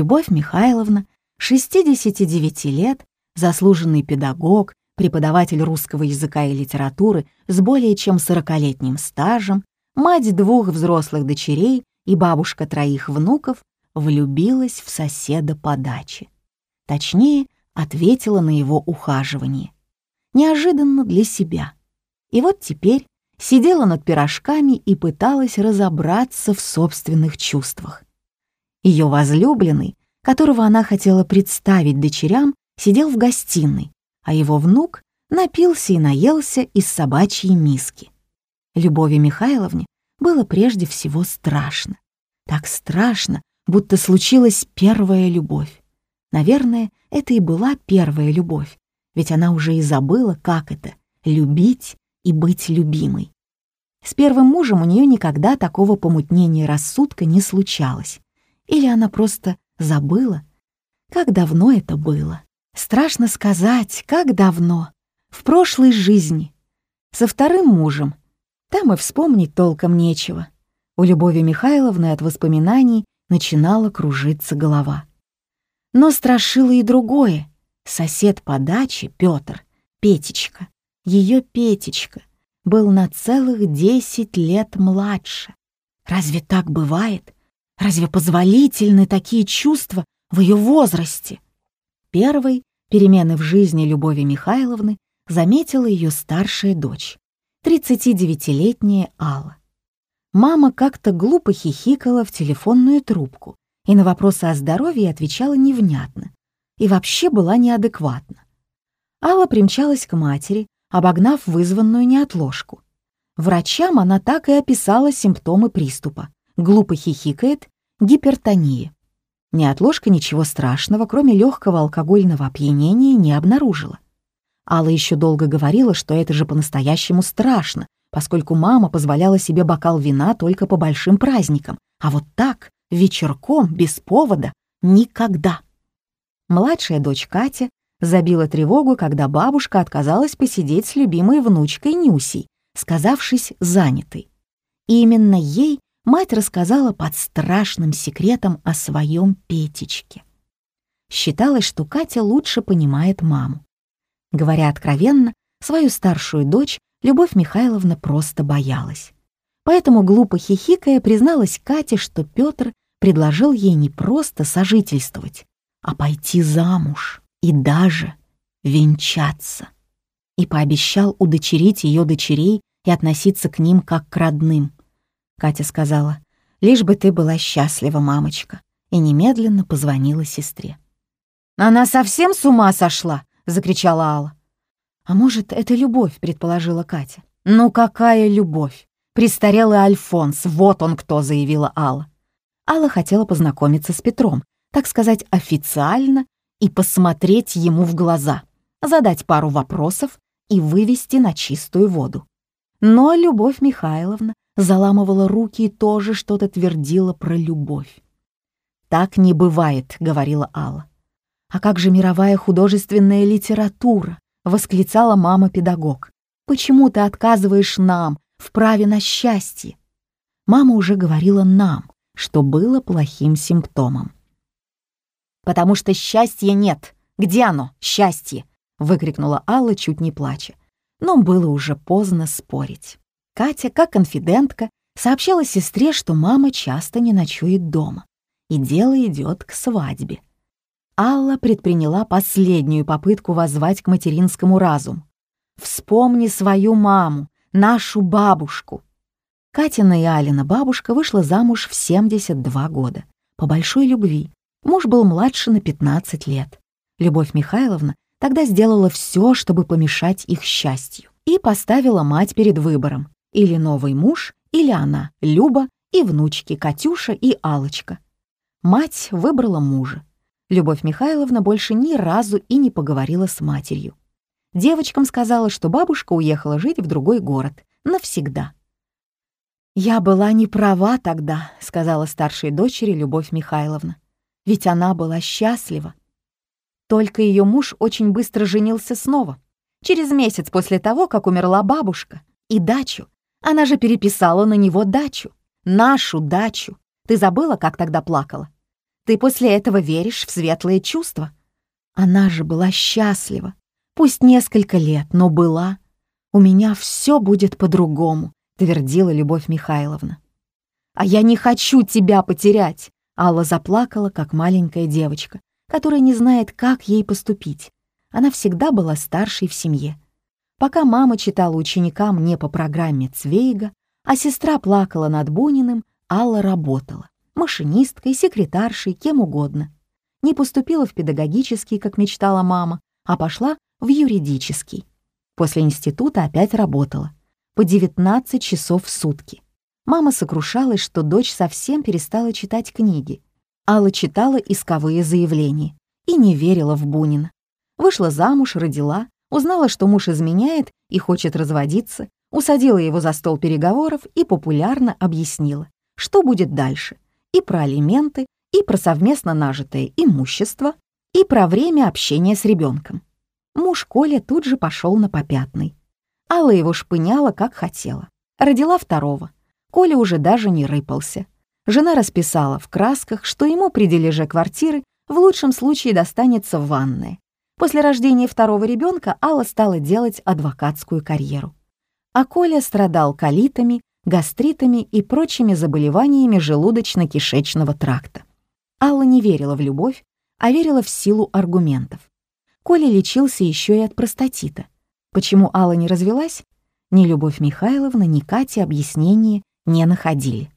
Любовь Михайловна, 69 лет, заслуженный педагог, преподаватель русского языка и литературы с более чем 40-летним стажем, мать двух взрослых дочерей и бабушка троих внуков, влюбилась в соседа по даче. Точнее, ответила на его ухаживание. Неожиданно для себя. И вот теперь сидела над пирожками и пыталась разобраться в собственных чувствах. Ее возлюбленный, которого она хотела представить дочерям, сидел в гостиной, а его внук напился и наелся из собачьей миски. Любови Михайловне было прежде всего страшно. Так страшно, будто случилась первая любовь. Наверное, это и была первая любовь, ведь она уже и забыла, как это — любить и быть любимой. С первым мужем у нее никогда такого помутнения рассудка не случалось. Или она просто забыла? Как давно это было? Страшно сказать, как давно. В прошлой жизни. Со вторым мужем. Там и вспомнить толком нечего. У Любови Михайловны от воспоминаний начинала кружиться голова. Но страшило и другое. Сосед по даче, Пётр, Петечка, ее Петечка, был на целых десять лет младше. Разве так бывает? Разве позволительны такие чувства в ее возрасте? Первой перемены в жизни Любови Михайловны заметила ее старшая дочь, 39-летняя Алла. Мама как-то глупо хихикала в телефонную трубку и на вопросы о здоровье отвечала невнятно и вообще была неадекватна. Алла примчалась к матери, обогнав вызванную неотложку. Врачам она так и описала симптомы приступа. Глупо хихикает, гипертония. Неотложка ничего страшного, кроме легкого алкогольного опьянения, не обнаружила. Алла еще долго говорила, что это же по-настоящему страшно, поскольку мама позволяла себе бокал вина только по большим праздникам, а вот так, вечерком, без повода, никогда. Младшая дочь Катя забила тревогу, когда бабушка отказалась посидеть с любимой внучкой Нюсей, сказавшись занятой. И именно ей мать рассказала под страшным секретом о своем Петечке. Считалось, что Катя лучше понимает маму. Говоря откровенно, свою старшую дочь Любовь Михайловна просто боялась. Поэтому, глупо хихикая, призналась Кате, что Петр предложил ей не просто сожительствовать, а пойти замуж и даже венчаться. И пообещал удочерить ее дочерей и относиться к ним как к родным. Катя сказала, «Лишь бы ты была счастлива, мамочка», и немедленно позвонила сестре. «Она совсем с ума сошла!» — закричала Алла. «А может, это любовь», — предположила Катя. «Ну какая любовь? Престарелый Альфонс, вот он кто», — заявила Алла. Алла хотела познакомиться с Петром, так сказать, официально, и посмотреть ему в глаза, задать пару вопросов и вывести на чистую воду. Но Любовь Михайловна заламывала руки и тоже что-то твердила про любовь. «Так не бывает», — говорила Алла. «А как же мировая художественная литература?» — восклицала мама-педагог. «Почему ты отказываешь нам в праве на счастье?» Мама уже говорила нам, что было плохим симптомом. «Потому что счастья нет. Где оно, счастье?» — выкрикнула Алла, чуть не плача. Но было уже поздно спорить. Катя, как конфидентка, сообщала сестре, что мама часто не ночует дома, и дело идет к свадьбе. Алла предприняла последнюю попытку воззвать к материнскому разуму. «Вспомни свою маму, нашу бабушку». Катина и Алина бабушка вышла замуж в 72 года, по большой любви. Муж был младше на 15 лет. Любовь Михайловна тогда сделала все, чтобы помешать их счастью, и поставила мать перед выбором. Или новый муж, или она, Люба, и внучки Катюша и Алочка. Мать выбрала мужа. Любовь Михайловна больше ни разу и не поговорила с матерью. Девочкам сказала, что бабушка уехала жить в другой город. Навсегда. «Я была не права тогда», — сказала старшей дочери Любовь Михайловна. «Ведь она была счастлива. Только ее муж очень быстро женился снова. Через месяц после того, как умерла бабушка. И дачу. Она же переписала на него дачу. Нашу дачу. Ты забыла, как тогда плакала? ты после этого веришь в светлые чувства? Она же была счастлива. Пусть несколько лет, но была. У меня все будет по-другому, твердила Любовь Михайловна. А я не хочу тебя потерять. Алла заплакала, как маленькая девочка, которая не знает, как ей поступить. Она всегда была старшей в семье. Пока мама читала ученикам не по программе Цвейга, а сестра плакала над Буниным, Алла работала. Машинисткой, секретаршей, кем угодно. Не поступила в педагогический, как мечтала мама, а пошла в юридический. После института опять работала. По 19 часов в сутки. Мама сокрушалась, что дочь совсем перестала читать книги. Алла читала исковые заявления и не верила в Бунина. Вышла замуж, родила, узнала, что муж изменяет и хочет разводиться, усадила его за стол переговоров и популярно объяснила, что будет дальше, и про алименты, и про совместно нажитое имущество, и про время общения с ребенком. Муж Коля тут же пошел на попятный. Алла его шпыняла, как хотела. Родила второго. Коля уже даже не рыпался. Жена расписала в красках, что ему при дележе квартиры в лучшем случае достанется в ванной. После рождения второго ребенка Алла стала делать адвокатскую карьеру. А Коля страдал колитами, гастритами и прочими заболеваниями желудочно-кишечного тракта. Алла не верила в любовь, а верила в силу аргументов. Коля лечился еще и от простатита. Почему Алла не развелась? Ни Любовь Михайловна, ни Катя объяснения не находили.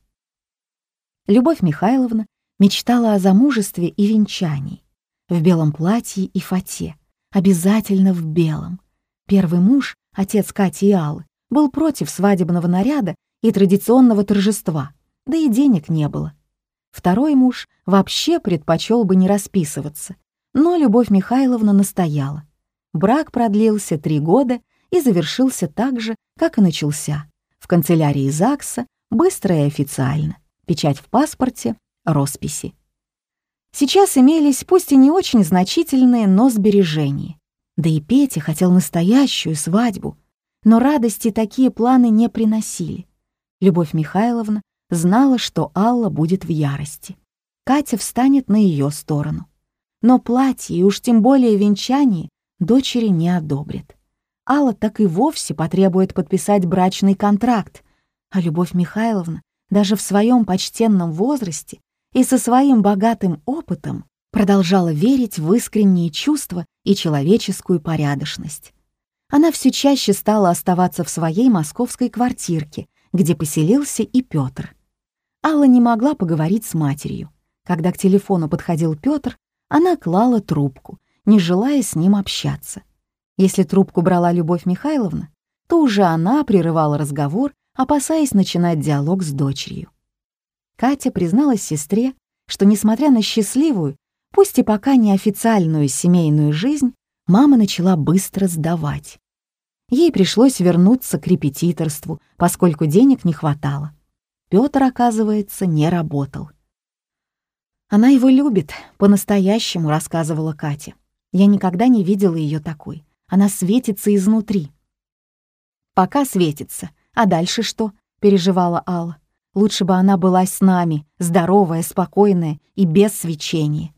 Любовь Михайловна мечтала о замужестве и венчании, в белом платье и фате, обязательно в белом. Первый муж, отец Кати и Аллы, был против свадебного наряда и традиционного торжества, да и денег не было. Второй муж вообще предпочел бы не расписываться, но Любовь Михайловна настояла. Брак продлился три года и завершился так же, как и начался, в канцелярии ЗАГСа, быстро и официально, печать в паспорте, росписи. Сейчас имелись пусть и не очень значительные, но сбережения. Да и Петя хотел настоящую свадьбу, но радости такие планы не приносили. Любовь Михайловна знала, что Алла будет в ярости. Катя встанет на ее сторону. Но платье и уж тем более венчание дочери не одобрит. Алла так и вовсе потребует подписать брачный контракт, а Любовь Михайловна даже в своем почтенном возрасте и со своим богатым опытом продолжала верить в искренние чувства и человеческую порядочность. Она все чаще стала оставаться в своей московской квартирке, где поселился и Петр. Алла не могла поговорить с матерью. Когда к телефону подходил Петр, она клала трубку, не желая с ним общаться. Если трубку брала Любовь Михайловна, то уже она прерывала разговор, опасаясь начинать диалог с дочерью. Катя призналась сестре, что, несмотря на счастливую, пусть и пока неофициальную семейную жизнь, мама начала быстро сдавать. Ей пришлось вернуться к репетиторству, поскольку денег не хватало. Пётр, оказывается, не работал. Она его любит, по-настоящему, рассказывала Катя. Я никогда не видела ее такой. Она светится изнутри. Пока светится. А дальше что? переживала Алла. Лучше бы она была с нами, здоровая, спокойная и без свечения.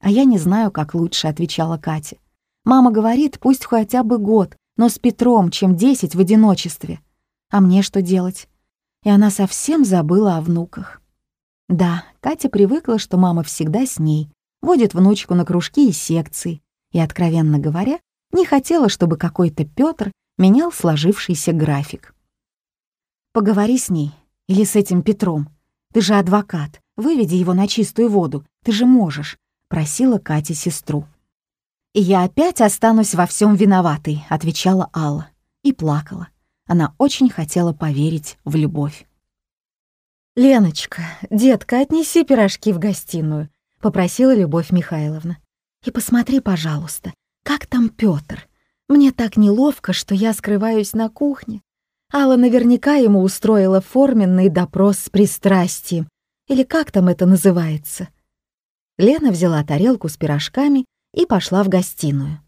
А я не знаю, как лучше, отвечала Катя. Мама говорит, пусть хотя бы год, но с Петром, чем десять в одиночестве. А мне что делать? И она совсем забыла о внуках. Да, Катя привыкла, что мама всегда с ней, водит внучку на кружки и секции, и, откровенно говоря, не хотела, чтобы какой-то Пётр менял сложившийся график. «Поговори с ней или с этим Петром. Ты же адвокат, выведи его на чистую воду, ты же можешь», — просила Катя сестру. «И я опять останусь во всем виноватой», — отвечала Алла и плакала. Она очень хотела поверить в любовь. «Леночка, детка, отнеси пирожки в гостиную», — попросила Любовь Михайловна. «И посмотри, пожалуйста, как там Пётр. Мне так неловко, что я скрываюсь на кухне. Алла наверняка ему устроила форменный допрос с пристрастием, или как там это называется». Лена взяла тарелку с пирожками и пошла в гостиную.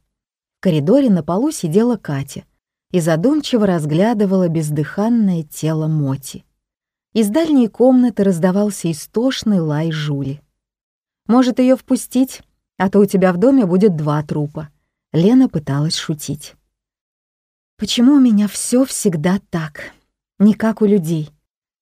В коридоре на полу сидела Катя и задумчиво разглядывала бездыханное тело Моти. Из дальней комнаты раздавался истошный лай жули. Может, ее впустить? А то у тебя в доме будет два трупа». Лена пыталась шутить. «Почему у меня все всегда так? Не как у людей.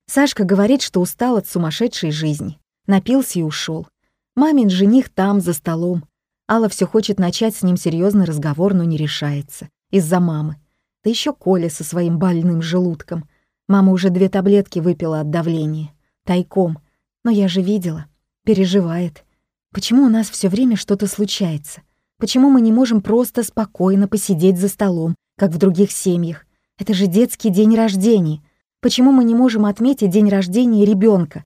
Сашка говорит, что устал от сумасшедшей жизни. Напился и ушел. Мамин жених там, за столом. Алла все хочет начать с ним серьезный разговор, но не решается. Из-за мамы. Да еще Коля со своим больным желудком. Мама уже две таблетки выпила от давления. Тайком. Но я же видела. Переживает. Почему у нас все время что-то случается? Почему мы не можем просто спокойно посидеть за столом, как в других семьях? Это же детский день рождения. Почему мы не можем отметить день рождения ребенка?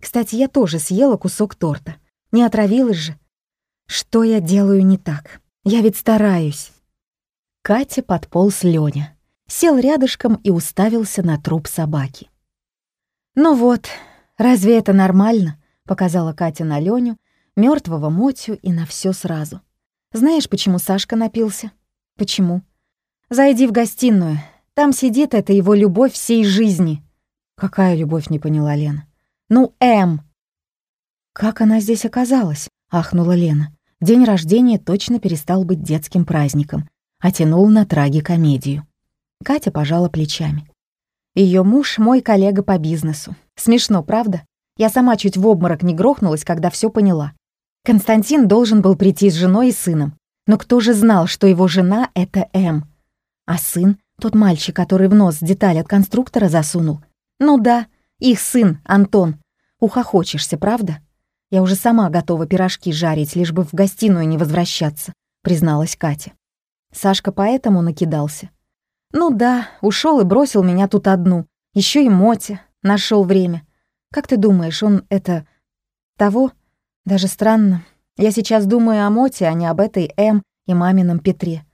Кстати, я тоже съела кусок торта. Не отравилась же. Что я делаю не так? Я ведь стараюсь. Катя подполз Лёня. Сел рядышком и уставился на труп собаки. «Ну вот, разве это нормально?» — показала Катя на Лёню, мертвого Мотю и на все сразу. «Знаешь, почему Сашка напился?» «Почему?» «Зайди в гостиную, там сидит эта его любовь всей жизни». «Какая любовь?» — не поняла Лена. «Ну, М». «Как она здесь оказалась?» — ахнула Лена. День рождения точно перестал быть детским праздником, а тянул на трагикомедию. Катя пожала плечами. Ее муж — мой коллега по бизнесу. Смешно, правда? Я сама чуть в обморок не грохнулась, когда все поняла. Константин должен был прийти с женой и сыном. Но кто же знал, что его жена — это М? А сын тот мальчик, который в нос деталь от конструктора засунул. Ну да, их сын, Антон. Ухохочешься, правда? Я уже сама готова пирожки жарить, лишь бы в гостиную не возвращаться, призналась Катя. Сашка поэтому накидался. Ну да, ушел и бросил меня тут одну. Еще и Мотя нашел время. Как ты думаешь, он это... того? Даже странно. Я сейчас думаю о Моте, а не об этой М и мамином Петре.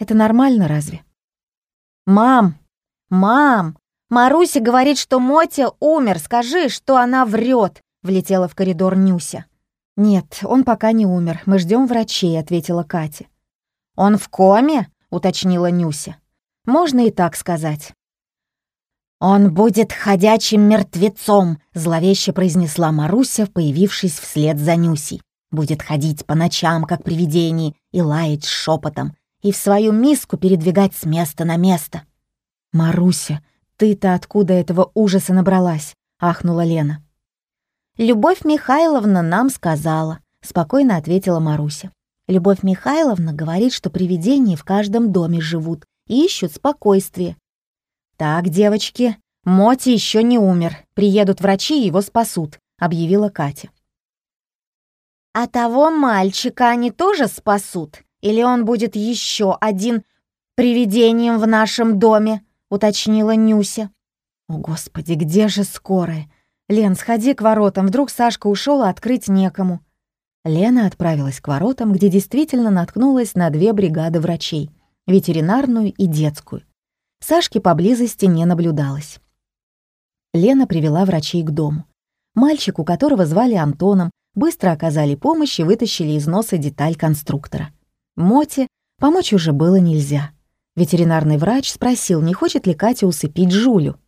Это нормально разве? «Мам! Мам! Маруся говорит, что Мотя умер. Скажи, что она врет!» — влетела в коридор Нюся. «Нет, он пока не умер. Мы ждем врачей», — ответила Катя. «Он в коме?» — уточнила Нюся. «Можно и так сказать». «Он будет ходячим мертвецом», — зловеще произнесла Маруся, появившись вслед за Нюсей. «Будет ходить по ночам, как привидение, и лаять шепотом и в свою миску передвигать с места на место. «Маруся, ты-то откуда этого ужаса набралась?» — ахнула Лена. «Любовь Михайловна нам сказала», — спокойно ответила Маруся. «Любовь Михайловна говорит, что привидения в каждом доме живут и ищут спокойствие». «Так, девочки, Моти еще не умер. Приедут врачи и его спасут», — объявила Катя. «А того мальчика они тоже спасут?» Или он будет еще один привидением в нашем доме?» — уточнила Нюся. «О, Господи, где же скорая? Лен, сходи к воротам, вдруг Сашка ушел, а открыть некому». Лена отправилась к воротам, где действительно наткнулась на две бригады врачей — ветеринарную и детскую. Сашки поблизости не наблюдалось. Лена привела врачей к дому. Мальчику, которого звали Антоном, быстро оказали помощь и вытащили из носа деталь конструктора. Моте помочь уже было нельзя. Ветеринарный врач спросил, не хочет ли Катя усыпить Жулю.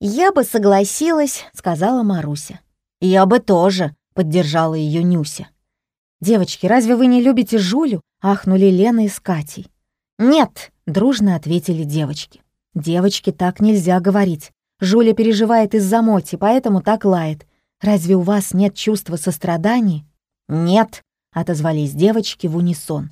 «Я бы согласилась», — сказала Маруся. «Я бы тоже», — поддержала ее Нюся. «Девочки, разве вы не любите Жулю?» — ахнули Лена и с Катей. «Нет», — дружно ответили девочки. «Девочки, так нельзя говорить. Жуля переживает из-за Моти, поэтому так лает. Разве у вас нет чувства сострадания?» «Нет», отозвались девочки в унисон.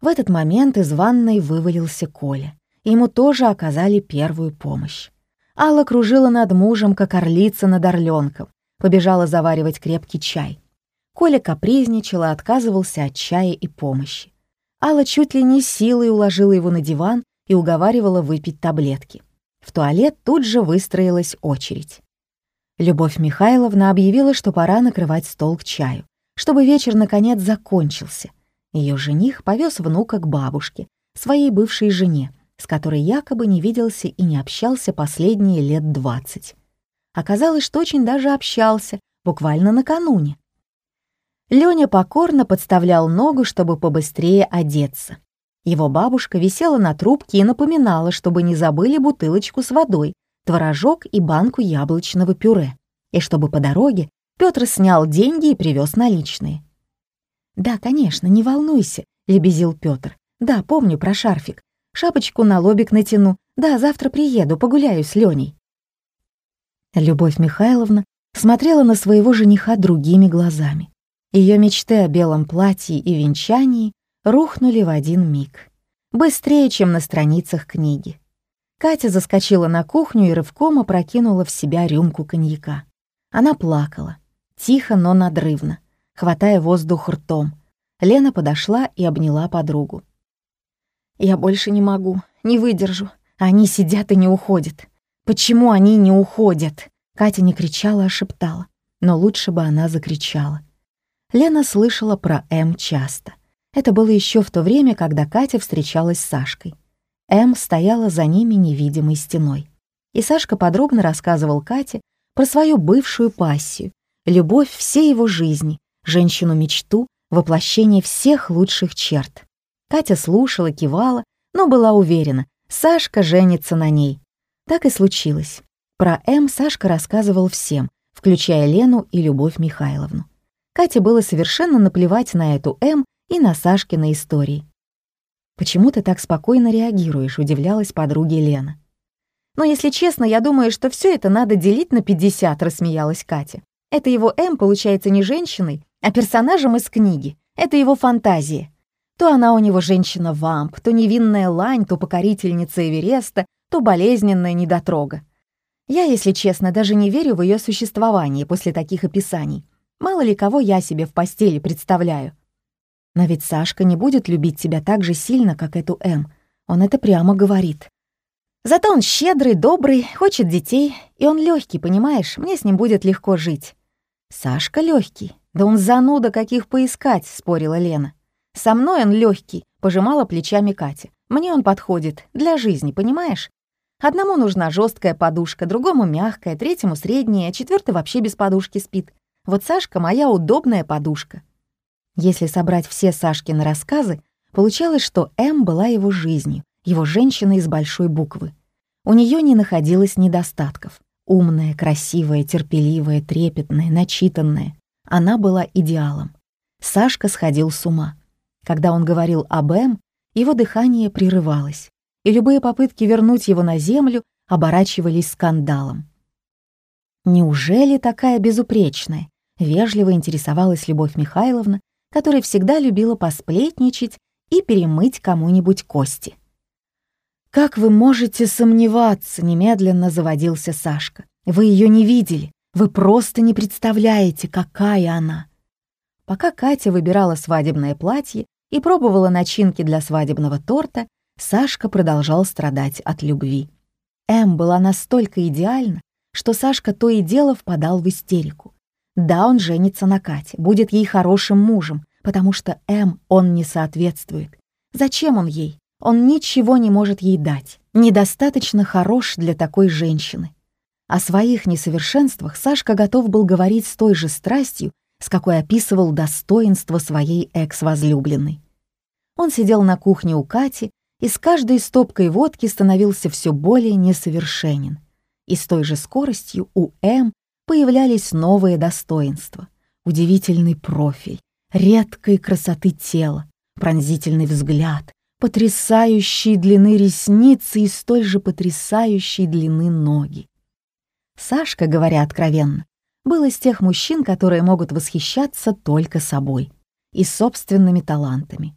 В этот момент из ванной вывалился Коля. Ему тоже оказали первую помощь. Алла кружила над мужем, как орлица над орленком, побежала заваривать крепкий чай. Коля капризничал и отказывался от чая и помощи. Алла чуть ли не силой уложила его на диван и уговаривала выпить таблетки. В туалет тут же выстроилась очередь. Любовь Михайловна объявила, что пора накрывать стол к чаю чтобы вечер наконец закончился. Ее жених повез внука к бабушке, своей бывшей жене, с которой якобы не виделся и не общался последние лет двадцать. Оказалось, что очень даже общался, буквально накануне. Лёня покорно подставлял ногу, чтобы побыстрее одеться. Его бабушка висела на трубке и напоминала, чтобы не забыли бутылочку с водой, творожок и банку яблочного пюре, и чтобы по дороге Петр снял деньги и привез наличные. «Да, конечно, не волнуйся», — лебезил Петр. «Да, помню про шарфик. Шапочку на лобик натяну. Да, завтра приеду, погуляю с Леней». Любовь Михайловна смотрела на своего жениха другими глазами. Ее мечты о белом платье и венчании рухнули в один миг. Быстрее, чем на страницах книги. Катя заскочила на кухню и рывком опрокинула в себя рюмку коньяка. Она плакала, тихо, но надрывно, хватая воздух ртом. Лена подошла и обняла подругу. «Я больше не могу, не выдержу. Они сидят и не уходят. Почему они не уходят?» Катя не кричала, а шептала. Но лучше бы она закричала. Лена слышала про М часто. Это было еще в то время, когда Катя встречалась с Сашкой. М стояла за ними невидимой стеной. И Сашка подробно рассказывал Кате про свою бывшую пассию, любовь всей его жизни, женщину-мечту, воплощение всех лучших черт. Катя слушала, кивала, но была уверена, Сашка женится на ней. Так и случилось. Про М Сашка рассказывал всем, включая Лену и Любовь Михайловну. Кате было совершенно наплевать на эту М и на Сашкины истории. «Почему ты так спокойно реагируешь?» — удивлялась подруге Лена. «Но если честно, я думаю, что все это надо делить на 50», — рассмеялась Катя. Это его М получается не женщиной, а персонажем из книги. Это его фантазия. То она у него женщина-вамп, то невинная лань, то покорительница Эвереста, то болезненная недотрога. Я, если честно, даже не верю в ее существование после таких описаний. Мало ли кого я себе в постели представляю. Но ведь Сашка не будет любить тебя так же сильно, как эту М. Он это прямо говорит. Зато он щедрый, добрый, хочет детей, и он легкий, понимаешь? Мне с ним будет легко жить. Сашка легкий, да он зануда каких поискать, спорила Лена. Со мной он легкий, пожимала плечами Катя. Мне он подходит для жизни, понимаешь? Одному нужна жесткая подушка, другому мягкая, третьему средняя, а четвертый вообще без подушки спит. Вот Сашка моя удобная подушка. Если собрать все Сашкины рассказы, получалось, что М была его жизнью, его женщиной из большой буквы. У нее не находилось недостатков. Умная, красивая, терпеливая, трепетная, начитанная. Она была идеалом. Сашка сходил с ума. Когда он говорил об Эм, его дыхание прерывалось, и любые попытки вернуть его на землю оборачивались скандалом. «Неужели такая безупречная?» — вежливо интересовалась Любовь Михайловна, которая всегда любила посплетничать и перемыть кому-нибудь кости. «Как вы можете сомневаться?» — немедленно заводился Сашка. «Вы ее не видели. Вы просто не представляете, какая она». Пока Катя выбирала свадебное платье и пробовала начинки для свадебного торта, Сашка продолжал страдать от любви. Эм была настолько идеальна, что Сашка то и дело впадал в истерику. Да, он женится на Кате, будет ей хорошим мужем, потому что Эм он не соответствует. Зачем он ей? Он ничего не может ей дать, недостаточно хорош для такой женщины. О своих несовершенствах Сашка готов был говорить с той же страстью, с какой описывал достоинство своей экс-возлюбленной. Он сидел на кухне у Кати и с каждой стопкой водки становился все более несовершенен. И с той же скоростью у М появлялись новые достоинства. Удивительный профиль, редкой красоты тела, пронзительный взгляд, потрясающей длины ресницы и столь же потрясающей длины ноги. Сашка, говоря откровенно, был из тех мужчин, которые могут восхищаться только собой и собственными талантами.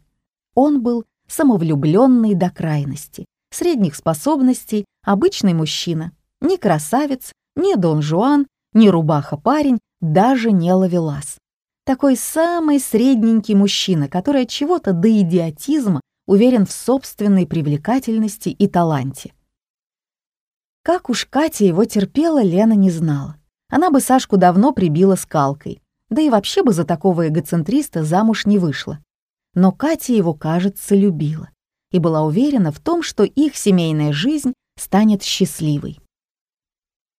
Он был самовлюбленный до крайности, средних способностей, обычный мужчина, не красавец, не Дон Жуан, не рубаха-парень, даже не ловелас. Такой самый средненький мужчина, который от чего-то до идиотизма уверен в собственной привлекательности и таланте. Как уж Катя его терпела, Лена не знала. Она бы Сашку давно прибила скалкой, да и вообще бы за такого эгоцентриста замуж не вышла. Но Катя его, кажется, любила и была уверена в том, что их семейная жизнь станет счастливой.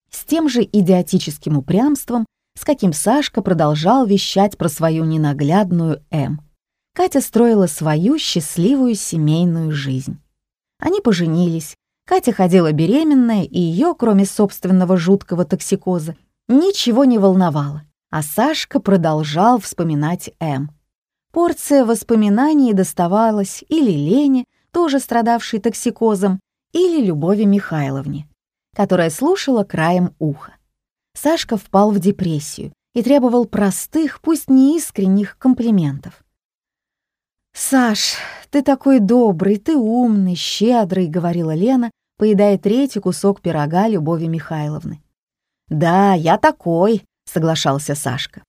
С тем же идиотическим упрямством, с каким Сашка продолжал вещать про свою ненаглядную М. Катя строила свою счастливую семейную жизнь. Они поженились, Катя ходила беременная, и ее, кроме собственного жуткого токсикоза, ничего не волновало. А Сашка продолжал вспоминать М. Порция воспоминаний доставалась или Лене, тоже страдавшей токсикозом, или Любови Михайловне, которая слушала краем уха. Сашка впал в депрессию и требовал простых, пусть не искренних комплиментов. «Саш, ты такой добрый, ты умный, щедрый», — говорила Лена, поедая третий кусок пирога Любови Михайловны. «Да, я такой», — соглашался Сашка.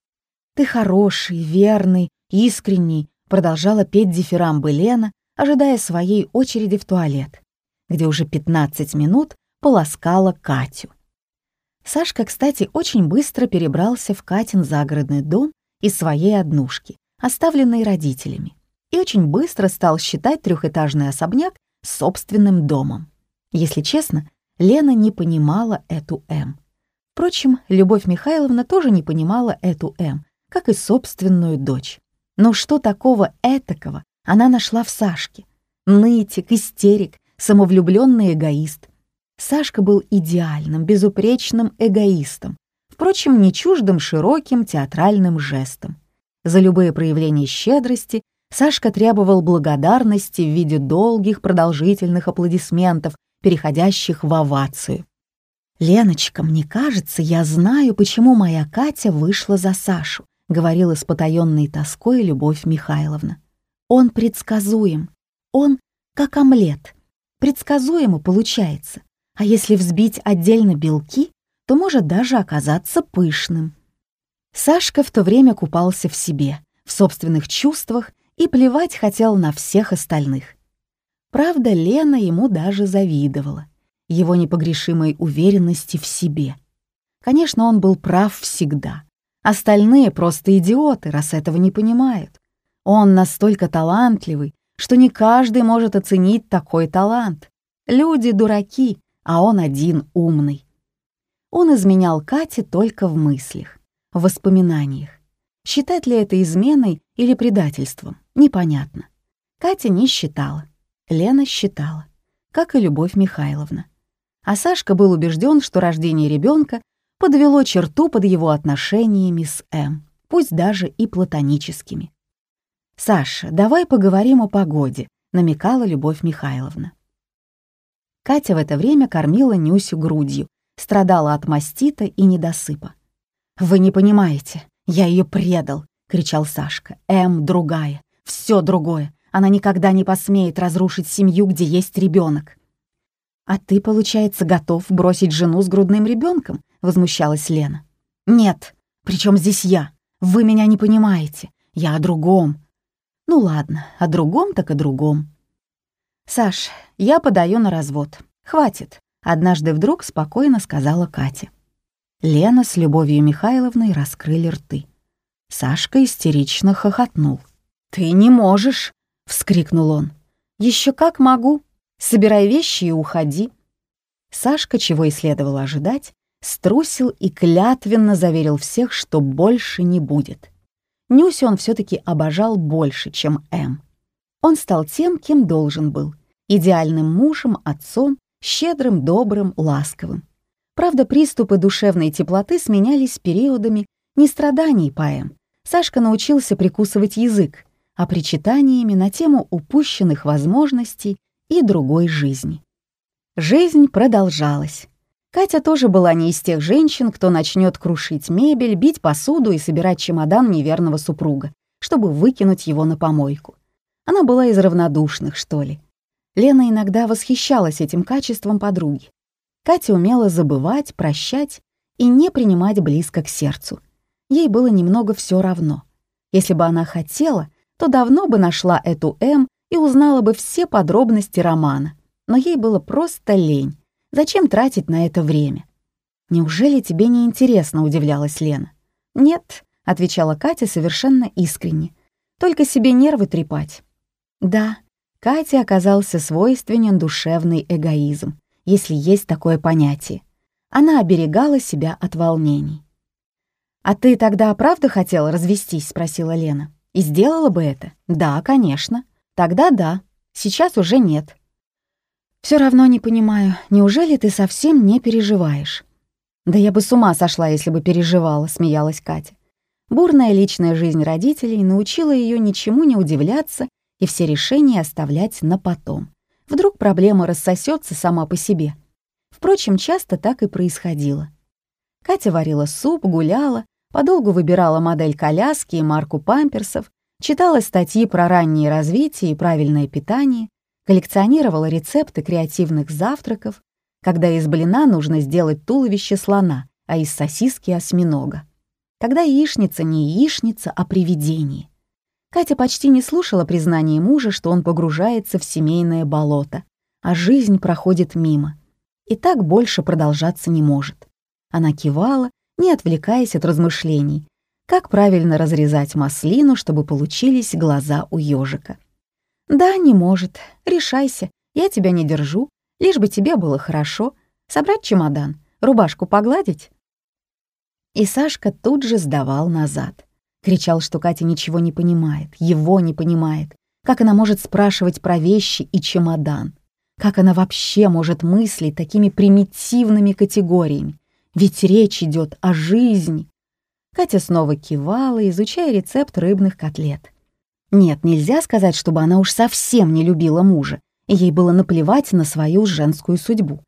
«Ты хороший, верный, искренний», — продолжала петь дифирамбы Лена, ожидая своей очереди в туалет, где уже 15 минут полоскала Катю. Сашка, кстати, очень быстро перебрался в Катин загородный дом из своей однушки, оставленной родителями, и очень быстро стал считать трехэтажный особняк собственным домом. Если честно, Лена не понимала эту М. Впрочем, Любовь Михайловна тоже не понимала эту М, как и собственную дочь. Но что такого этакого она нашла в Сашке? Нытик, истерик, самовлюбленный эгоист — Сашка был идеальным, безупречным эгоистом, впрочем, не чуждым широким театральным жестом. За любые проявления щедрости Сашка требовал благодарности в виде долгих продолжительных аплодисментов, переходящих в овацию. «Леночка, мне кажется, я знаю, почему моя Катя вышла за Сашу», говорила с потаённой тоской Любовь Михайловна. «Он предсказуем. Он как омлет. Предсказуемо получается. А если взбить отдельно белки, то может даже оказаться пышным. Сашка в то время купался в себе, в собственных чувствах и плевать хотел на всех остальных. Правда, Лена ему даже завидовала, его непогрешимой уверенности в себе. Конечно, он был прав всегда. Остальные просто идиоты, раз этого не понимают. Он настолько талантливый, что не каждый может оценить такой талант. Люди дураки, а он один умный. Он изменял Кате только в мыслях, в воспоминаниях. Считать ли это изменой или предательством, непонятно. Катя не считала, Лена считала, как и Любовь Михайловна. А Сашка был убежден, что рождение ребенка подвело черту под его отношениями с М, пусть даже и платоническими. «Саша, давай поговорим о погоде», — намекала Любовь Михайловна. Катя в это время кормила Нюсю грудью, страдала от мастита и недосыпа. «Вы не понимаете, я ее предал!» — кричал Сашка. «Эм другая, все другое. Она никогда не посмеет разрушить семью, где есть ребенок. «А ты, получается, готов бросить жену с грудным ребенком? возмущалась Лена. «Нет, причем здесь я? Вы меня не понимаете. Я о другом». «Ну ладно, о другом так о другом. «Саш, я подаю на развод. Хватит», — однажды вдруг спокойно сказала Катя. Лена с Любовью Михайловной раскрыли рты. Сашка истерично хохотнул. «Ты не можешь!» — вскрикнул он. Еще как могу. Собирай вещи и уходи». Сашка, чего и следовало ожидать, струсил и клятвенно заверил всех, что больше не будет. Нюсю он все таки обожал больше, чем М. Он стал тем, кем должен был — идеальным мужем, отцом, щедрым, добрым, ласковым. Правда, приступы душевной теплоты сменялись периодами нестраданий поэм. Сашка научился прикусывать язык, а причитаниями на тему упущенных возможностей и другой жизни. Жизнь продолжалась. Катя тоже была не из тех женщин, кто начнет крушить мебель, бить посуду и собирать чемодан неверного супруга, чтобы выкинуть его на помойку. Она была из равнодушных, что ли. Лена иногда восхищалась этим качеством подруги. Катя умела забывать, прощать и не принимать близко к сердцу. Ей было немного все равно. Если бы она хотела, то давно бы нашла эту М и узнала бы все подробности романа. Но ей было просто лень. Зачем тратить на это время? «Неужели тебе не интересно?» — удивлялась Лена. «Нет», — отвечала Катя совершенно искренне. «Только себе нервы трепать. Да, Кате оказался свойственен душевный эгоизм, если есть такое понятие. Она оберегала себя от волнений. «А ты тогда правда хотела развестись?» — спросила Лена. «И сделала бы это?» «Да, конечно. Тогда да. Сейчас уже нет». Все равно не понимаю, неужели ты совсем не переживаешь?» «Да я бы с ума сошла, если бы переживала», — смеялась Катя. Бурная личная жизнь родителей научила ее ничему не удивляться и все решения оставлять на потом. Вдруг проблема рассосется сама по себе. Впрочем, часто так и происходило. Катя варила суп, гуляла, подолгу выбирала модель коляски и марку памперсов, читала статьи про раннее развитие и правильное питание, коллекционировала рецепты креативных завтраков, когда из блина нужно сделать туловище слона, а из сосиски — осьминога. Когда яичница не яичница, а привидение. Катя почти не слушала признания мужа, что он погружается в семейное болото, а жизнь проходит мимо. И так больше продолжаться не может. Она кивала, не отвлекаясь от размышлений, как правильно разрезать маслину, чтобы получились глаза у ежика. «Да, не может. Решайся. Я тебя не держу. Лишь бы тебе было хорошо. Собрать чемодан, рубашку погладить?» И Сашка тут же сдавал назад. Кричал, что Катя ничего не понимает, его не понимает. Как она может спрашивать про вещи и чемодан? Как она вообще может мыслить такими примитивными категориями? Ведь речь идет о жизни. Катя снова кивала, изучая рецепт рыбных котлет. Нет, нельзя сказать, чтобы она уж совсем не любила мужа, ей было наплевать на свою женскую судьбу.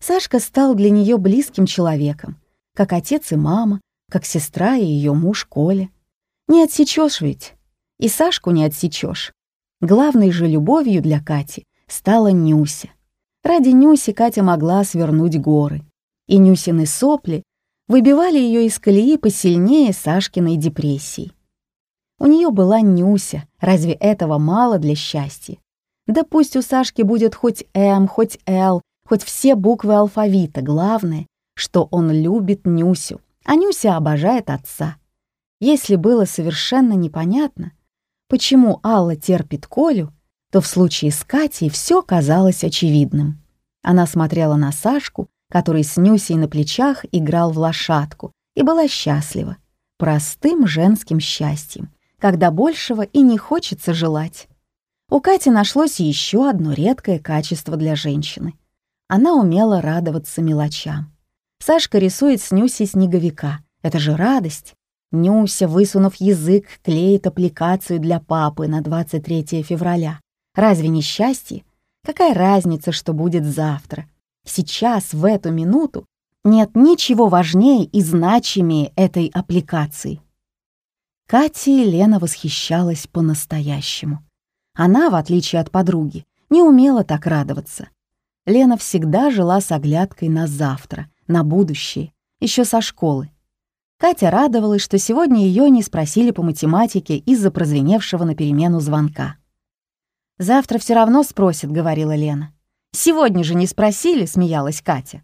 Сашка стал для нее близким человеком, как отец и мама, как сестра и ее муж Коля. Не отсечешь ведь, и Сашку не отсечешь. Главной же любовью для Кати стала Нюся. Ради Нюси Катя могла свернуть горы. И Нюсины сопли выбивали ее из колеи посильнее Сашкиной депрессии. У нее была Нюся, разве этого мало для счастья? Да пусть у Сашки будет хоть М, хоть Л, хоть все буквы алфавита, главное, что он любит Нюсю, а Нюся обожает отца. Если было совершенно непонятно, почему Алла терпит Колю, то в случае с Катей все казалось очевидным. Она смотрела на Сашку, который с Нюсей на плечах играл в лошадку, и была счастлива. Простым женским счастьем, когда большего и не хочется желать. У Кати нашлось еще одно редкое качество для женщины. Она умела радоваться мелочам. Сашка рисует с Нюсей снеговика. Это же радость. Нюся, высунув язык, клеит аппликацию для папы на 23 февраля. Разве не счастье? Какая разница, что будет завтра? Сейчас, в эту минуту, нет ничего важнее и значимее этой аппликации. И Лена восхищалась по-настоящему. Она, в отличие от подруги, не умела так радоваться. Лена всегда жила с оглядкой на завтра, на будущее, еще со школы. Катя радовалась, что сегодня ее не спросили по математике из-за прозвеневшего на перемену звонка. «Завтра все равно спросят», — говорила Лена. «Сегодня же не спросили», — смеялась Катя.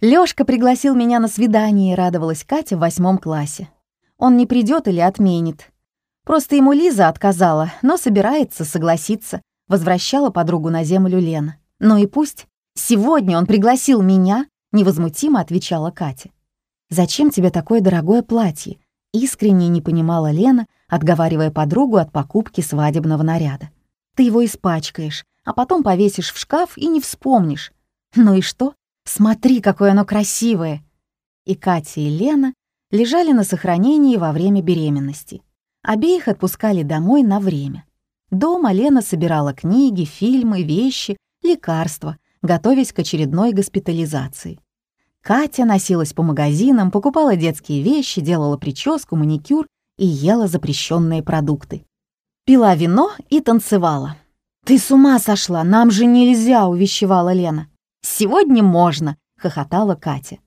Лёшка пригласил меня на свидание, радовалась Катя в восьмом классе. Он не придет или отменит. Просто ему Лиза отказала, но собирается согласиться, возвращала подругу на землю Лена. «Ну и пусть. Сегодня он пригласил меня», — невозмутимо отвечала Катя. «Зачем тебе такое дорогое платье?» — искренне не понимала Лена, отговаривая подругу от покупки свадебного наряда. «Ты его испачкаешь, а потом повесишь в шкаф и не вспомнишь. Ну и что? Смотри, какое оно красивое!» И Катя и Лена лежали на сохранении во время беременности. Обеих отпускали домой на время. Дома Лена собирала книги, фильмы, вещи, лекарства, готовясь к очередной госпитализации. Катя носилась по магазинам, покупала детские вещи, делала прическу, маникюр и ела запрещенные продукты. Пила вино и танцевала. «Ты с ума сошла, нам же нельзя!» — увещевала Лена. «Сегодня можно!» — хохотала Катя.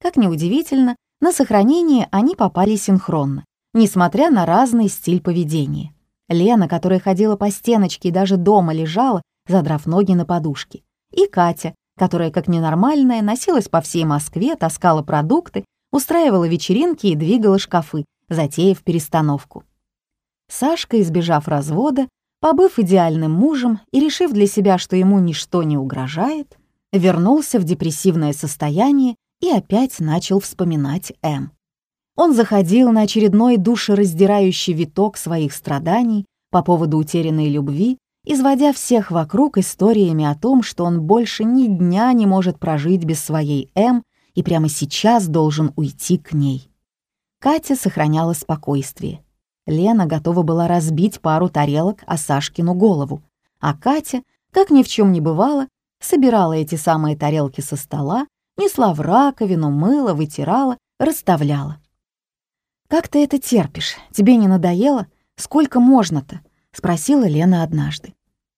Как неудивительно, на сохранение они попали синхронно несмотря на разный стиль поведения. Лена, которая ходила по стеночке и даже дома лежала, задрав ноги на подушке. И Катя, которая, как ненормальная, носилась по всей Москве, таскала продукты, устраивала вечеринки и двигала шкафы, затеяв перестановку. Сашка, избежав развода, побыв идеальным мужем и решив для себя, что ему ничто не угрожает, вернулся в депрессивное состояние и опять начал вспоминать М. Он заходил на очередной душераздирающий виток своих страданий по поводу утерянной любви, изводя всех вокруг историями о том, что он больше ни дня не может прожить без своей М и прямо сейчас должен уйти к ней. Катя сохраняла спокойствие. Лена готова была разбить пару тарелок о Сашкину голову, а Катя, как ни в чем не бывало, собирала эти самые тарелки со стола, несла в раковину, мыла, вытирала, расставляла. «Как ты это терпишь? Тебе не надоело? Сколько можно-то?» — спросила Лена однажды.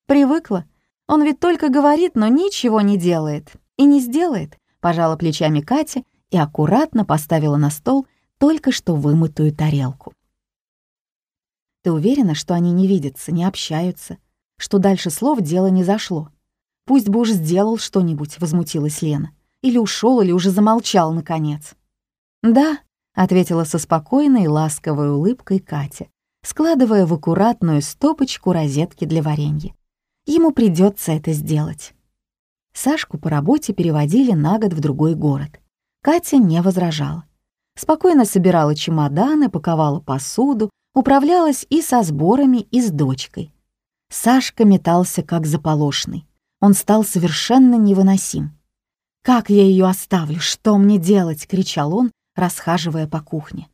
«Привыкла. Он ведь только говорит, но ничего не делает. И не сделает», — пожала плечами Катя и аккуратно поставила на стол только что вымытую тарелку. «Ты уверена, что они не видятся, не общаются, что дальше слов дело не зашло? Пусть бы уж сделал что-нибудь», — возмутилась Лена. «Или ушел, или уже замолчал, наконец». «Да», — ответила со спокойной ласковой улыбкой Катя, складывая в аккуратную стопочку розетки для варенья. Ему придется это сделать. Сашку по работе переводили на год в другой город. Катя не возражала. Спокойно собирала чемоданы, паковала посуду, управлялась и со сборами, и с дочкой. Сашка метался как заполошный. Он стал совершенно невыносим. «Как я ее оставлю? Что мне делать?» — кричал он, расхаживая по кухне.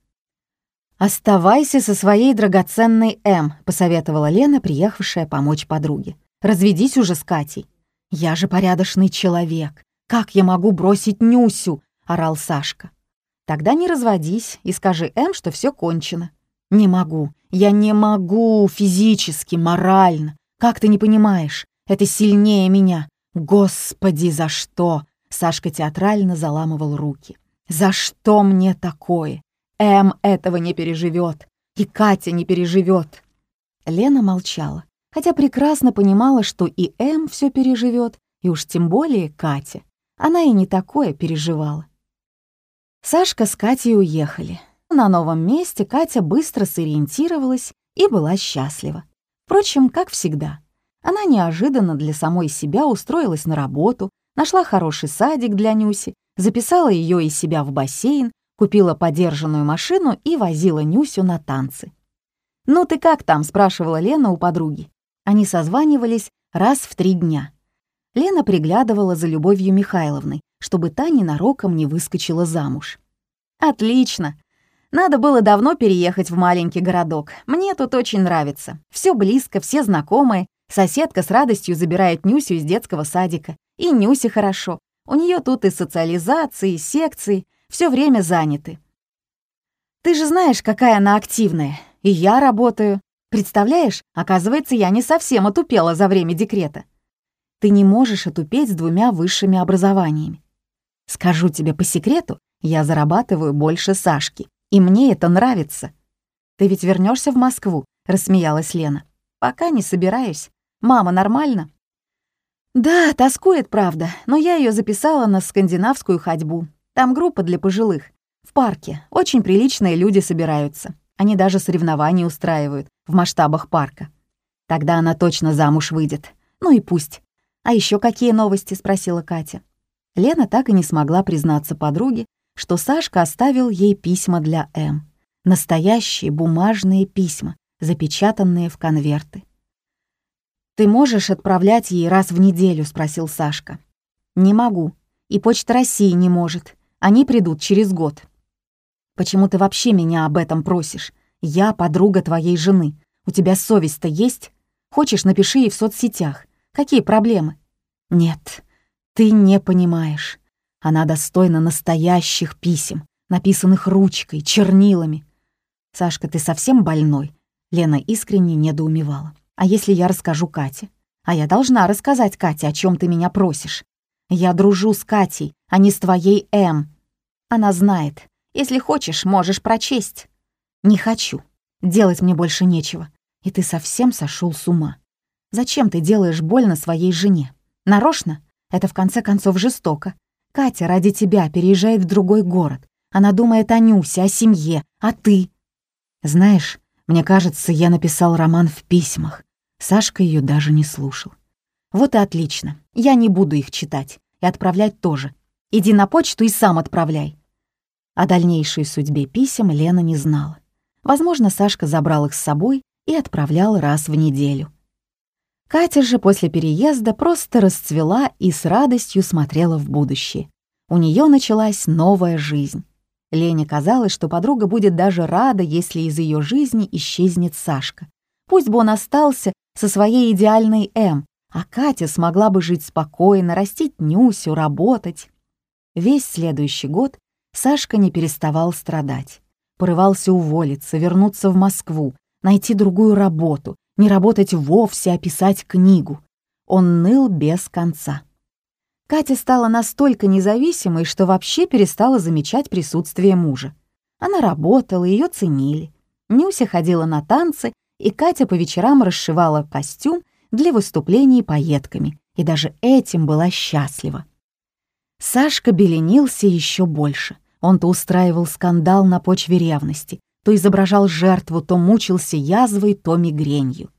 «Оставайся со своей драгоценной М», — посоветовала Лена, приехавшая помочь подруге. Разведись уже с Катей. Я же порядочный человек. Как я могу бросить Нюсю? орал Сашка. Тогда не разводись и скажи М, что все кончено. Не могу. Я не могу физически, морально. Как ты не понимаешь? Это сильнее меня. Господи, за что? Сашка театрально заламывал руки. За что мне такое? М этого не переживет. И Катя не переживет. Лена молчала хотя прекрасно понимала, что и М все переживет, и уж тем более Катя. Она и не такое переживала. Сашка с Катей уехали. На новом месте Катя быстро сориентировалась и была счастлива. Впрочем, как всегда. Она неожиданно для самой себя устроилась на работу, нашла хороший садик для Нюси, записала ее и себя в бассейн, купила подержанную машину и возила Нюсю на танцы. «Ну ты как там?» — спрашивала Лена у подруги. Они созванивались раз в три дня. Лена приглядывала за Любовью Михайловной, чтобы та ненароком не выскочила замуж. «Отлично! Надо было давно переехать в маленький городок. Мне тут очень нравится. Все близко, все знакомые. Соседка с радостью забирает Нюсю из детского садика. И Нюсе хорошо. У нее тут и социализация, и секции. Все время заняты. Ты же знаешь, какая она активная. И я работаю. Представляешь, оказывается, я не совсем отупела за время декрета. Ты не можешь отупеть с двумя высшими образованиями. Скажу тебе по секрету, я зарабатываю больше Сашки, и мне это нравится. Ты ведь вернешься в Москву, рассмеялась Лена. Пока не собираюсь. Мама нормально? Да, тоскует, правда, но я ее записала на скандинавскую ходьбу. Там группа для пожилых. В парке. Очень приличные люди собираются. Они даже соревнования устраивают в масштабах парка. Тогда она точно замуж выйдет. Ну и пусть. А еще какие новости?» — спросила Катя. Лена так и не смогла признаться подруге, что Сашка оставил ей письма для М. Настоящие бумажные письма, запечатанные в конверты. «Ты можешь отправлять ей раз в неделю?» — спросил Сашка. «Не могу. И Почта России не может. Они придут через год». Почему ты вообще меня об этом просишь? Я подруга твоей жены. У тебя совесть-то есть? Хочешь, напиши ей в соцсетях. Какие проблемы? Нет, ты не понимаешь. Она достойна настоящих писем, написанных ручкой, чернилами. Сашка, ты совсем больной? Лена искренне недоумевала. А если я расскажу Кате? А я должна рассказать Кате, о чем ты меня просишь. Я дружу с Катей, а не с твоей М. Она знает, если хочешь, можешь прочесть». «Не хочу. Делать мне больше нечего. И ты совсем сошел с ума. Зачем ты делаешь больно своей жене? Нарочно? Это в конце концов жестоко. Катя ради тебя переезжает в другой город. Она думает о Нюсе, о семье, а ты...» «Знаешь, мне кажется, я написал роман в письмах. Сашка ее даже не слушал. Вот и отлично. Я не буду их читать. И отправлять тоже. Иди на почту и сам отправляй. О дальнейшей судьбе писем Лена не знала. Возможно, Сашка забрал их с собой и отправлял раз в неделю. Катя же после переезда просто расцвела и с радостью смотрела в будущее. У нее началась новая жизнь. Лене казалось, что подруга будет даже рада, если из ее жизни исчезнет Сашка. Пусть бы он остался со своей идеальной М, а Катя смогла бы жить спокойно, растить Нюсю, работать. Весь следующий год Сашка не переставал страдать. Порывался уволиться, вернуться в Москву, найти другую работу, не работать вовсе, а писать книгу. Он ныл без конца. Катя стала настолько независимой, что вообще перестала замечать присутствие мужа. Она работала, ее ценили. Нюся ходила на танцы, и Катя по вечерам расшивала костюм для выступлений поетками, и даже этим была счастлива. Сашка беленился еще больше. Он то устраивал скандал на почве ревности, то изображал жертву, то мучился язвой, то мигренью.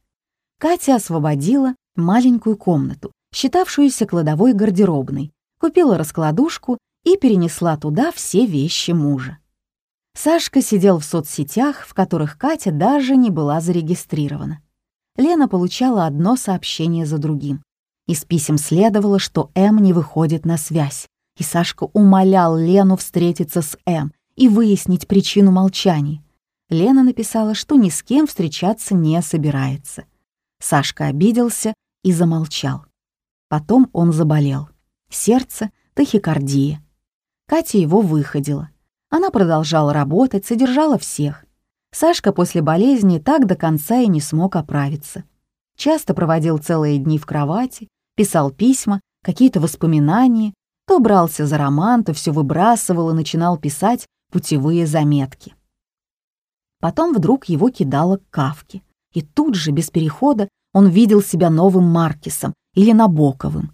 Катя освободила маленькую комнату, считавшуюся кладовой гардеробной, купила раскладушку и перенесла туда все вещи мужа. Сашка сидел в соцсетях, в которых Катя даже не была зарегистрирована. Лена получала одно сообщение за другим. Из писем следовало, что М не выходит на связь, и Сашка умолял Лену встретиться с М и выяснить причину молчания. Лена написала, что ни с кем встречаться не собирается. Сашка обиделся и замолчал. Потом он заболел. Сердце, тахикардия. Катя его выходила. Она продолжала работать, содержала всех. Сашка после болезни так до конца и не смог оправиться. Часто проводил целые дни в кровати, писал письма, какие-то воспоминания, то брался за роман, то все выбрасывал и начинал писать путевые заметки. Потом вдруг его кидало к Кавке, и тут же, без перехода, он видел себя новым Маркисом или Набоковым.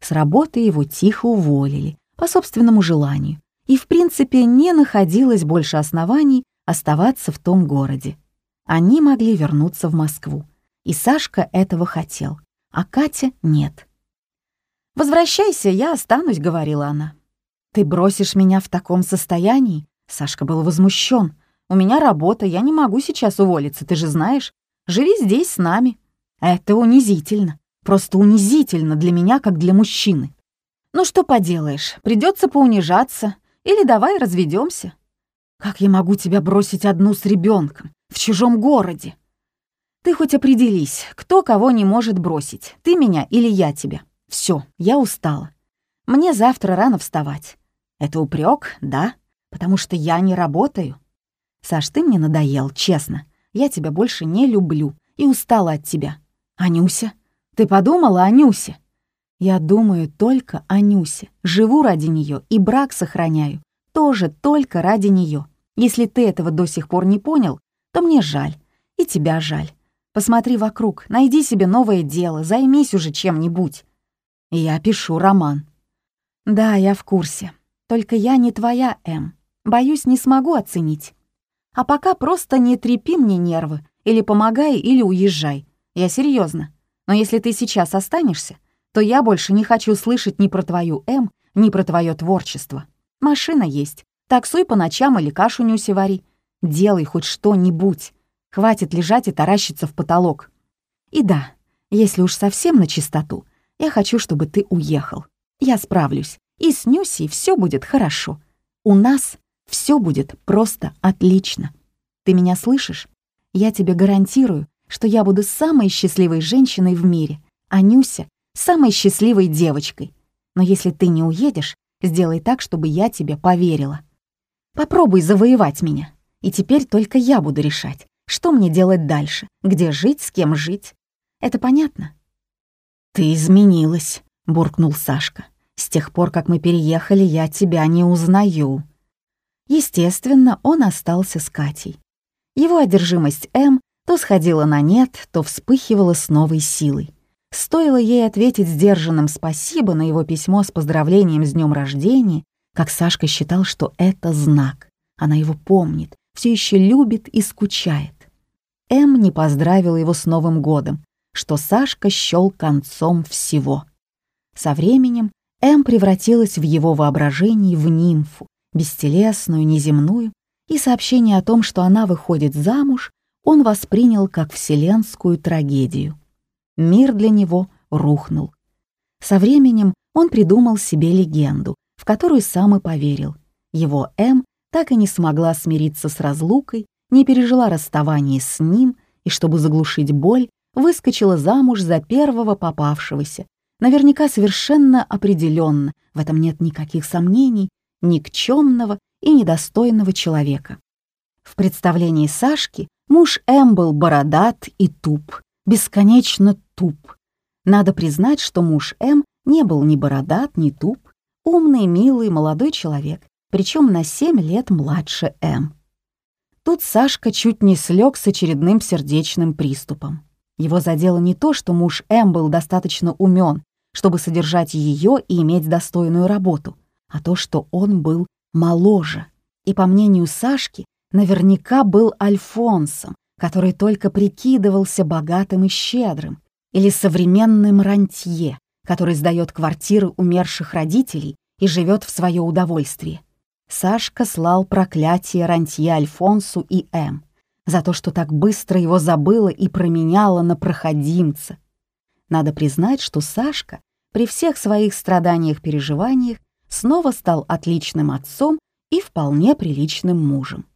С работы его тихо уволили, по собственному желанию, и, в принципе, не находилось больше оснований оставаться в том городе. Они могли вернуться в Москву, и Сашка этого хотел, а Катя — нет. «Возвращайся, я останусь», — говорила она. «Ты бросишь меня в таком состоянии?» Сашка был возмущен. «У меня работа, я не могу сейчас уволиться, ты же знаешь. Живи здесь с нами». Это унизительно. Просто унизительно для меня, как для мужчины. Ну что поделаешь, придется поунижаться. Или давай разведемся. Как я могу тебя бросить одну с ребенком в чужом городе? Ты хоть определись, кто кого не может бросить, ты меня или я тебя. Все, я устала. Мне завтра рано вставать. Это упрек, да? Потому что я не работаю. Саш, ты мне надоел, честно. Я тебя больше не люблю и устала от тебя. Анюся? Ты подумала о Нюсе? Я думаю только о Нюсе. Живу ради нее и брак сохраняю. Тоже только ради нее. Если ты этого до сих пор не понял, то мне жаль. И тебя жаль. Посмотри вокруг, найди себе новое дело, займись уже чем-нибудь. Я пишу роман. Да, я в курсе. Только я не твоя, М. Боюсь, не смогу оценить. А пока просто не трепи мне нервы. Или помогай, или уезжай. Я серьезно. Но если ты сейчас останешься, то я больше не хочу слышать ни про твою М, ни про твое творчество. Машина есть. Таксуй по ночам или кашу Нюси вари. Делай хоть что-нибудь. Хватит лежать и таращиться в потолок. И да, если уж совсем на чистоту, я хочу, чтобы ты уехал. Я справлюсь. И с Нюсей все будет хорошо. У нас все будет просто отлично. Ты меня слышишь? Я тебе гарантирую, что я буду самой счастливой женщиной в мире, а Нюся — самой счастливой девочкой. Но если ты не уедешь, сделай так, чтобы я тебе поверила. Попробуй завоевать меня, и теперь только я буду решать, что мне делать дальше, где жить, с кем жить. Это понятно? «Ты изменилась», — буркнул Сашка. «С тех пор, как мы переехали, я тебя не узнаю». Естественно, он остался с Катей. Его одержимость М то сходила на нет, то вспыхивала с новой силой. Стоило ей ответить сдержанным спасибо на его письмо с поздравлением с днем рождения, как Сашка считал, что это знак. Она его помнит, все еще любит и скучает. М не поздравила его с Новым годом, что Сашка счел концом всего. Со временем М превратилась в его воображении в нимфу, бестелесную, неземную, и сообщение о том, что она выходит замуж, он воспринял как вселенскую трагедию. Мир для него рухнул. Со временем он придумал себе легенду, в которую сам и поверил. Его М так и не смогла смириться с разлукой, не пережила расставание с ним и, чтобы заглушить боль, выскочила замуж за первого попавшегося. Наверняка совершенно определенно, в этом нет никаких сомнений, никчемного и недостойного человека. В представлении Сашки муж М был бородат и туп, бесконечно туп. Надо признать, что муж М не был ни бородат, ни туп, умный, милый, молодой человек, причем на семь лет младше М. Тут Сашка чуть не слег с очередным сердечным приступом. Его задело не то, что муж М был достаточно умен, чтобы содержать ее и иметь достойную работу, а то, что он был моложе. И, по мнению Сашки, наверняка был Альфонсом, который только прикидывался богатым и щедрым, или современным рантье, который сдает квартиры умерших родителей и живет в свое удовольствие. Сашка слал проклятие рантье Альфонсу и М за то, что так быстро его забыла и променяла на проходимца. Надо признать, что Сашка при всех своих страданиях-переживаниях снова стал отличным отцом и вполне приличным мужем.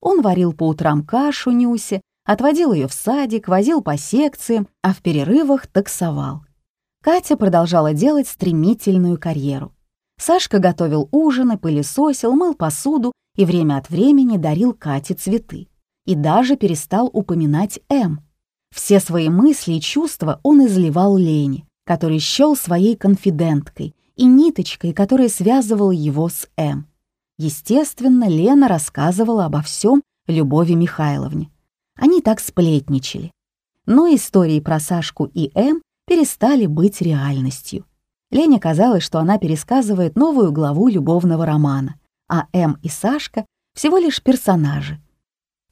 Он варил по утрам кашу Нюсе, отводил ее в садик, возил по секциям, а в перерывах таксовал. Катя продолжала делать стремительную карьеру. Сашка готовил ужины, пылесосил, мыл посуду и время от времени дарил Кате цветы. И даже перестал упоминать М. Все свои мысли и чувства он изливал Лене, который счел своей конфиденткой и ниточкой, которая связывала его с М. Естественно, Лена рассказывала обо всем Любови Михайловне. Они так сплетничали. Но истории про Сашку и М перестали быть реальностью. Лене казалось, что она пересказывает новую главу любовного романа, а М и Сашка — всего лишь персонажи.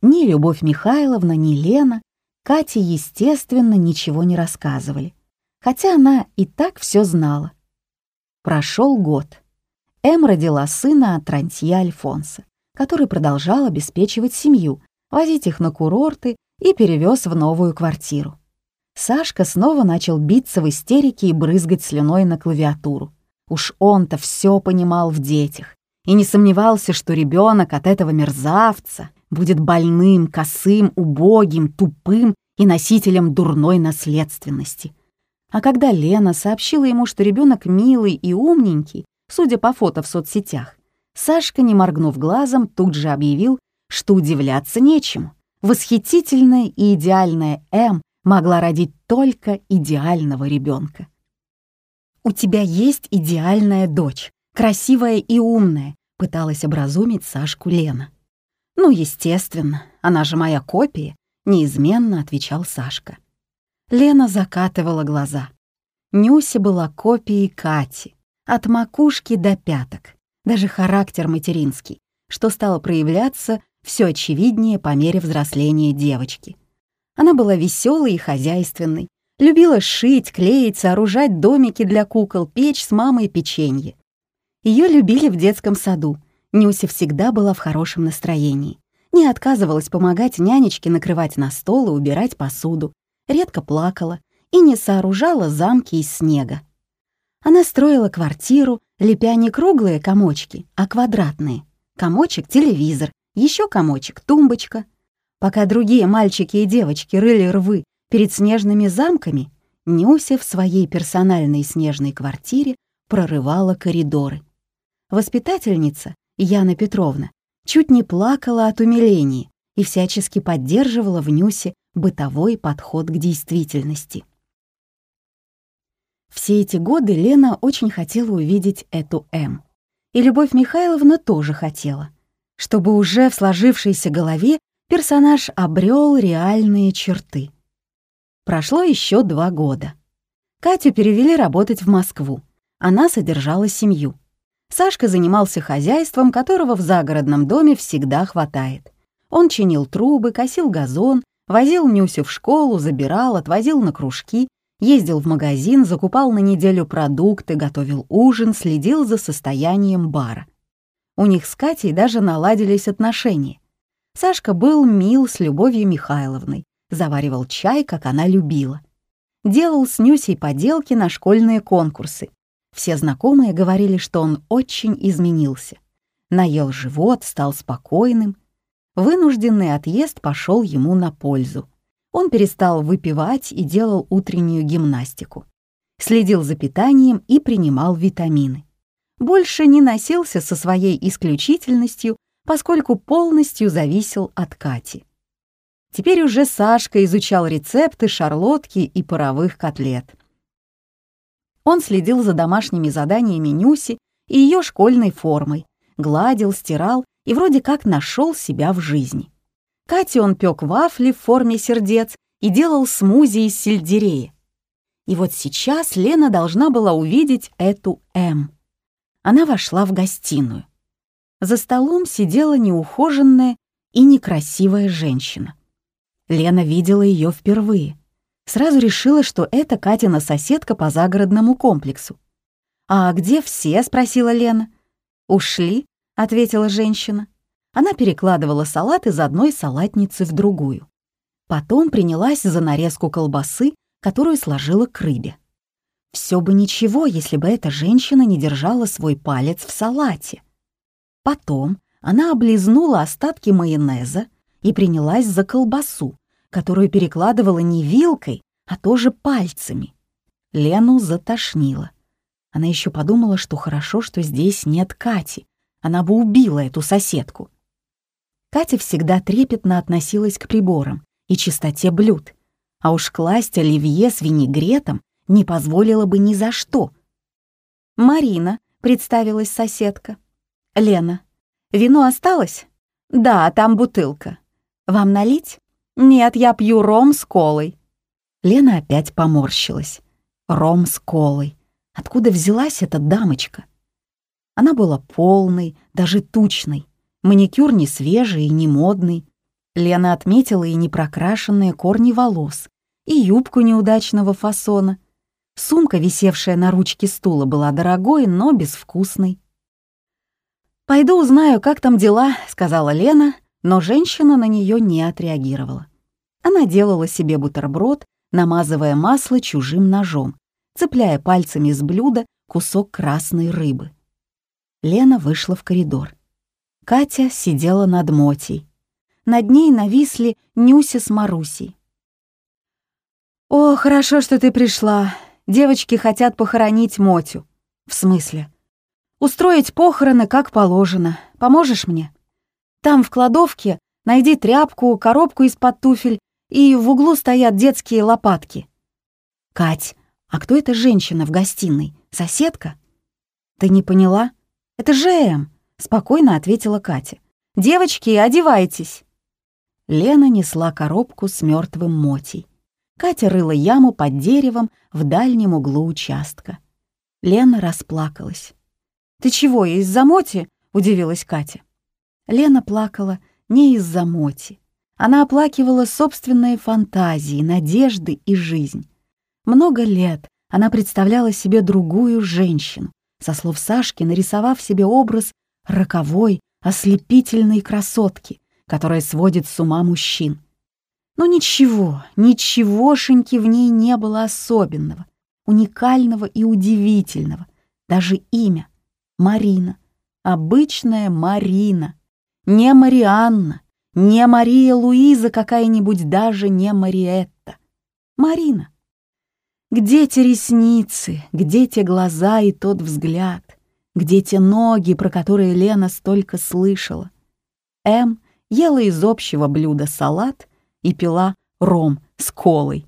Ни Любовь Михайловна, ни Лена Кате, естественно, ничего не рассказывали, хотя она и так все знала. Прошел год. Эм родила сына от Рантье Альфонса, который продолжал обеспечивать семью, возить их на курорты и перевез в новую квартиру. Сашка снова начал биться в истерике и брызгать слюной на клавиатуру. Уж он-то все понимал в детях и не сомневался, что ребенок от этого мерзавца будет больным, косым, убогим, тупым и носителем дурной наследственности. А когда Лена сообщила ему, что ребенок милый и умненький, судя по фото в соцсетях. Сашка, не моргнув глазом, тут же объявил, что удивляться нечему. Восхитительная и идеальная М могла родить только идеального ребенка. «У тебя есть идеальная дочь, красивая и умная», — пыталась образумить Сашку Лена. «Ну, естественно, она же моя копия», — неизменно отвечал Сашка. Лена закатывала глаза. Нюся была копией Кати, от макушки до пяток, даже характер материнский, что стало проявляться все очевиднее по мере взросления девочки. Она была веселой и хозяйственной, любила шить, клеить, сооружать домики для кукол, печь с мамой печенье. Ее любили в детском саду. Нюся всегда была в хорошем настроении. Не отказывалась помогать нянечке накрывать на стол и убирать посуду. Редко плакала и не сооружала замки из снега. Она строила квартиру, лепя не круглые комочки, а квадратные. Комочек — телевизор, еще комочек — тумбочка. Пока другие мальчики и девочки рыли рвы перед снежными замками, Нюся в своей персональной снежной квартире прорывала коридоры. Воспитательница, Яна Петровна, чуть не плакала от умиления и всячески поддерживала в Нюсе бытовой подход к действительности. Все эти годы Лена очень хотела увидеть эту М. И Любовь Михайловна тоже хотела, чтобы уже в сложившейся голове персонаж обрел реальные черты. Прошло еще два года. Катю перевели работать в Москву. Она содержала семью. Сашка занимался хозяйством, которого в загородном доме всегда хватает. Он чинил трубы, косил газон, возил Нюсю в школу, забирал, отвозил на кружки, Ездил в магазин, закупал на неделю продукты, готовил ужин, следил за состоянием бара. У них с Катей даже наладились отношения. Сашка был мил с Любовью Михайловной, заваривал чай, как она любила. Делал с Нюсей поделки на школьные конкурсы. Все знакомые говорили, что он очень изменился. наел живот, стал спокойным. Вынужденный отъезд пошел ему на пользу. Он перестал выпивать и делал утреннюю гимнастику. Следил за питанием и принимал витамины. Больше не носился со своей исключительностью, поскольку полностью зависел от Кати. Теперь уже Сашка изучал рецепты шарлотки и паровых котлет. Он следил за домашними заданиями Нюси и ее школьной формой, гладил, стирал и вроде как нашел себя в жизни. Кате он пек вафли в форме сердец и делал смузи из сельдерея. И вот сейчас Лена должна была увидеть эту М. Она вошла в гостиную. За столом сидела неухоженная и некрасивая женщина. Лена видела ее впервые. Сразу решила, что это Катина соседка по загородному комплексу. «А где все?» — спросила Лена. «Ушли», — ответила женщина. Она перекладывала салат из одной салатницы в другую. Потом принялась за нарезку колбасы, которую сложила к рыбе. Все бы ничего, если бы эта женщина не держала свой палец в салате. Потом она облизнула остатки майонеза и принялась за колбасу, которую перекладывала не вилкой, а тоже пальцами. Лену затошнило. Она еще подумала, что хорошо, что здесь нет Кати. Она бы убила эту соседку. Катя всегда трепетно относилась к приборам и чистоте блюд, а уж класть оливье с винегретом не позволила бы ни за что. «Марина», — представилась соседка. «Лена, вино осталось?» «Да, там бутылка. Вам налить?» «Нет, я пью ром с колой». Лена опять поморщилась. Ром с колой. Откуда взялась эта дамочка? Она была полной, даже тучной. Маникюр не свежий и не модный. Лена отметила и непрокрашенные корни волос, и юбку неудачного фасона. Сумка, висевшая на ручке стула, была дорогой, но безвкусной. «Пойду узнаю, как там дела», — сказала Лена, но женщина на нее не отреагировала. Она делала себе бутерброд, намазывая масло чужим ножом, цепляя пальцами с блюда кусок красной рыбы. Лена вышла в коридор. Катя сидела над Мотей. Над ней нависли Нюся с Марусей. «О, хорошо, что ты пришла. Девочки хотят похоронить Мотю». «В смысле?» «Устроить похороны как положено. Поможешь мне?» «Там, в кладовке, найди тряпку, коробку из-под туфель, и в углу стоят детские лопатки». «Кать, а кто эта женщина в гостиной? Соседка?» «Ты не поняла? Это же Эм. — спокойно ответила Катя. «Девочки, одевайтесь!» Лена несла коробку с мертвым мотей. Катя рыла яму под деревом в дальнем углу участка. Лена расплакалась. «Ты чего, из-за моти?» — удивилась Катя. Лена плакала не из-за моти. Она оплакивала собственные фантазии, надежды и жизнь. Много лет она представляла себе другую женщину, со слов Сашки нарисовав себе образ роковой, ослепительной красотки, которая сводит с ума мужчин. Но ничего, ничегошеньки в ней не было особенного, уникального и удивительного. Даже имя — Марина. Обычная Марина. Не Марианна, не Мария Луиза какая-нибудь, даже не Мариетта. Марина. Где те ресницы, где те глаза и тот взгляд? Где те ноги, про которые Лена столько слышала? М ела из общего блюда салат и пила ром с колой.